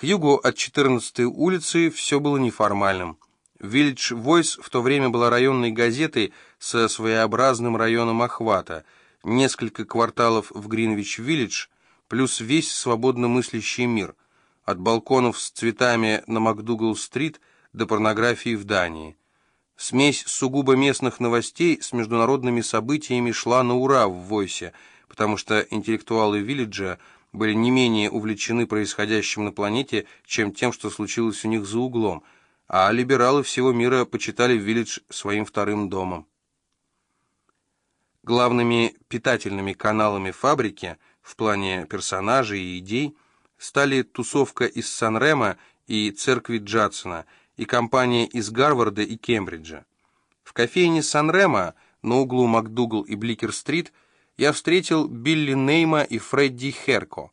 К югу от 14-й улицы все было неформальным. Village Voice в то время была районной газетой со своеобразным районом охвата, несколько кварталов в Гринвич-Виллидж, плюс весь свободно мыслящий мир, от балконов с цветами на МакДугал-стрит до порнографии в Дании. Смесь сугубо местных новостей с международными событиями шла на ура в Войсе, потому что интеллектуалы Виллиджа были не менее увлечены происходящим на планете, чем тем, что случилось у них за углом, а либералы всего мира почитали Виллидж своим вторым домом. Главными питательными каналами фабрики в плане персонажей и идей стали тусовка из Сан-Рема и церкви Джадсона и компания из Гарварда и Кембриджа. В кофейне Сан-Рема на углу МакДугал и Бликер-стрит – я встретил Билли Нейма и Фредди Херко.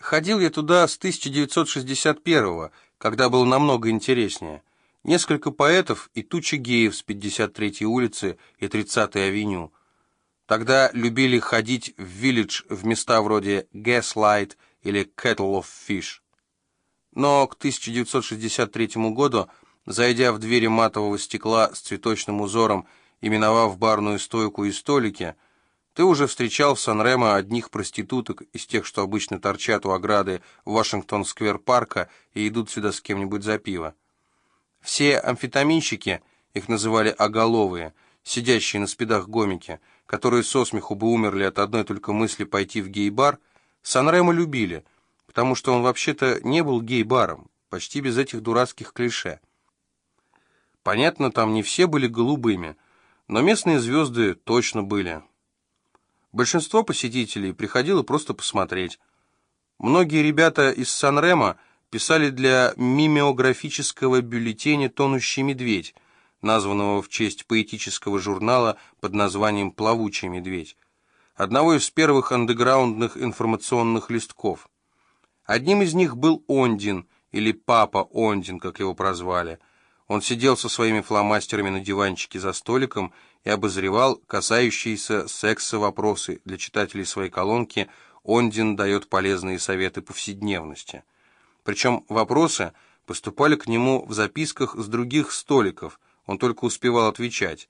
Ходил я туда с 1961-го, когда было намного интереснее. Несколько поэтов и туча геев с 53-й улицы и 30-й авеню. Тогда любили ходить в Виллидж в места вроде Gaslight или Kettle of Fish. Но к 1963 году, зайдя в двери матового стекла с цветочным узором и миновав барную стойку и столики, ты уже встречал в Сан-Ремо одних проституток из тех, что обычно торчат у ограды Вашингтон-сквер-парка и идут сюда с кем-нибудь за пиво. Все амфетаминщики, их называли оголовые, сидящие на спидах гомики, которые со смеху бы умерли от одной только мысли пойти в гей-бар, Сан-Ремо любили, потому что он вообще-то не был гей-баром, почти без этих дурацких клише. Понятно, там не все были голубыми, но местные звезды точно были. Большинство посетителей приходило просто посмотреть. Многие ребята из Сан-Ремо писали для мимеографического бюллетеня «Тонущий медведь», названного в честь поэтического журнала под названием «Плавучий медведь», одного из первых андеграундных информационных листков. Одним из них был Ондин, или Папа Ондин, как его прозвали – он сидел со своими фломастерами на диванчике за столиком и обозревал касающиеся секса вопросы для читателей своей колонки «Ондин дает полезные советы повседневности». Причем вопросы поступали к нему в записках с других столиков, он только успевал отвечать.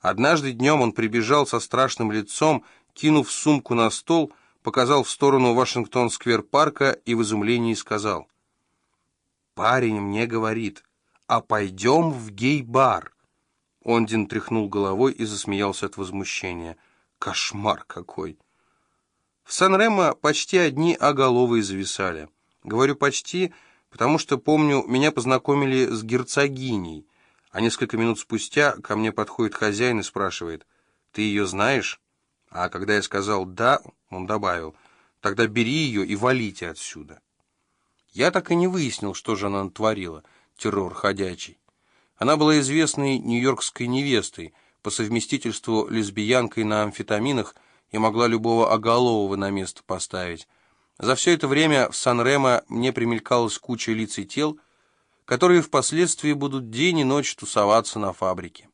Однажды днем он прибежал со страшным лицом, кинув сумку на стол, показал в сторону Вашингтон-сквер-парка и в изумлении сказал «Парень мне говорит» а пойдем в гей-бар». Ондин тряхнул головой и засмеялся от возмущения. «Кошмар какой!» В Сан-Ремо почти одни оголовые зависали. Говорю «почти», потому что, помню, меня познакомили с герцогиней, а несколько минут спустя ко мне подходит хозяин и спрашивает, «Ты ее знаешь?» А когда я сказал «да», он добавил, «Тогда бери ее и валите отсюда». Я так и не выяснил, что же она натворила — террор ходячий. Она была известной нью-йоркской невестой, по совместительству лесбиянкой на амфетаминах и могла любого оголового на место поставить. За все это время в Сан-Ремо мне примелькалась куча лиц и тел, которые впоследствии будут день и ночь тусоваться на фабрике.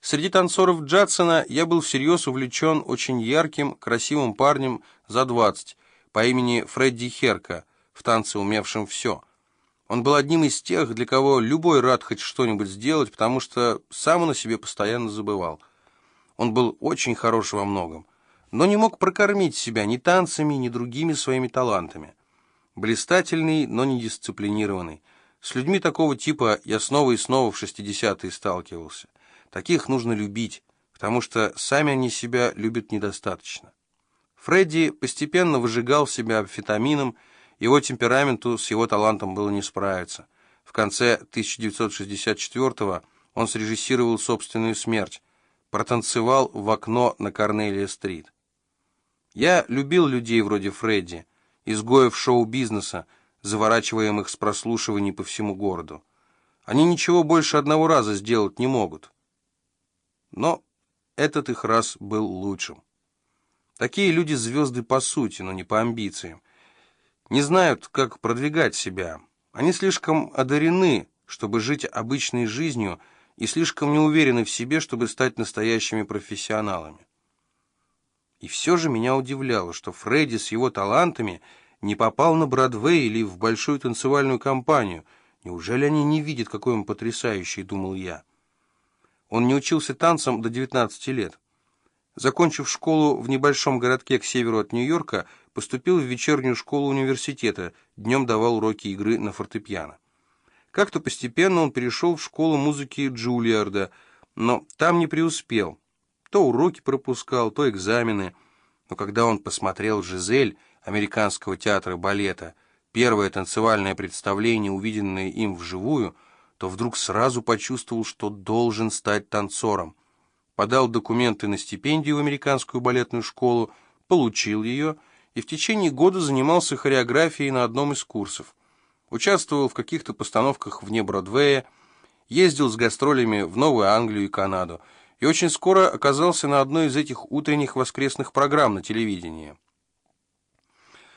Среди танцоров Джадсона я был всерьез увлечен очень ярким, красивым парнем за двадцать по имени Фредди Херка, в танце умевшим все — он был одним из тех, для кого любой рад хоть что-нибудь сделать, потому что сам он о себе постоянно забывал. Он был очень хорош во многом, но не мог прокормить себя ни танцами, ни другими своими талантами. Блистательный, но не дисциплинированный. С людьми такого типа я снова и снова в 60-е сталкивался. Таких нужно любить, потому что сами они себя любят недостаточно. Фредди постепенно выжигал себя амфетамином, его темпераменту с его талантом было не справиться. В конце 1964-го он срежиссировал собственную смерть, протанцевал в окно на Корнелия-стрит. Я любил людей вроде Фредди, изгоев шоу-бизнеса, заворачиваемых с прослушиваний по всему городу. Они ничего больше одного раза сделать не могут. Но этот их раз был лучшим. Такие люди звезды по сути, но не по амбициям не знают, как продвигать себя. Они слишком одарены, чтобы жить обычной жизнью, и слишком не уверены в себе, чтобы стать настоящими профессионалами. И все же меня удивляло, что Фредди с его талантами не попал на Бродвей или в большую танцевальную компанию. Неужели они не видят, какой он потрясающий, думал я. Он не учился танцам до 19 лет. Закончив школу в небольшом городке к северу от Нью-Йорка, поступил в вечернюю школу университета, днем давал уроки игры на фортепиано. Как-то постепенно он перешел в школу музыки Джулиарда, но там не преуспел. То уроки пропускал, то экзамены. Но когда он посмотрел «Жизель» американского театра балета, первое танцевальное представление, увиденное им вживую, то вдруг сразу почувствовал, что должен стать танцором. Подал документы на стипендию в американскую балетную школу, получил ее и в течение года занимался хореографией на одном из курсов. Участвовал в каких-то постановках вне Бродвея, ездил с гастролями в Новую Англию и Канаду и очень скоро оказался на одной из этих утренних воскресных программ на телевидении.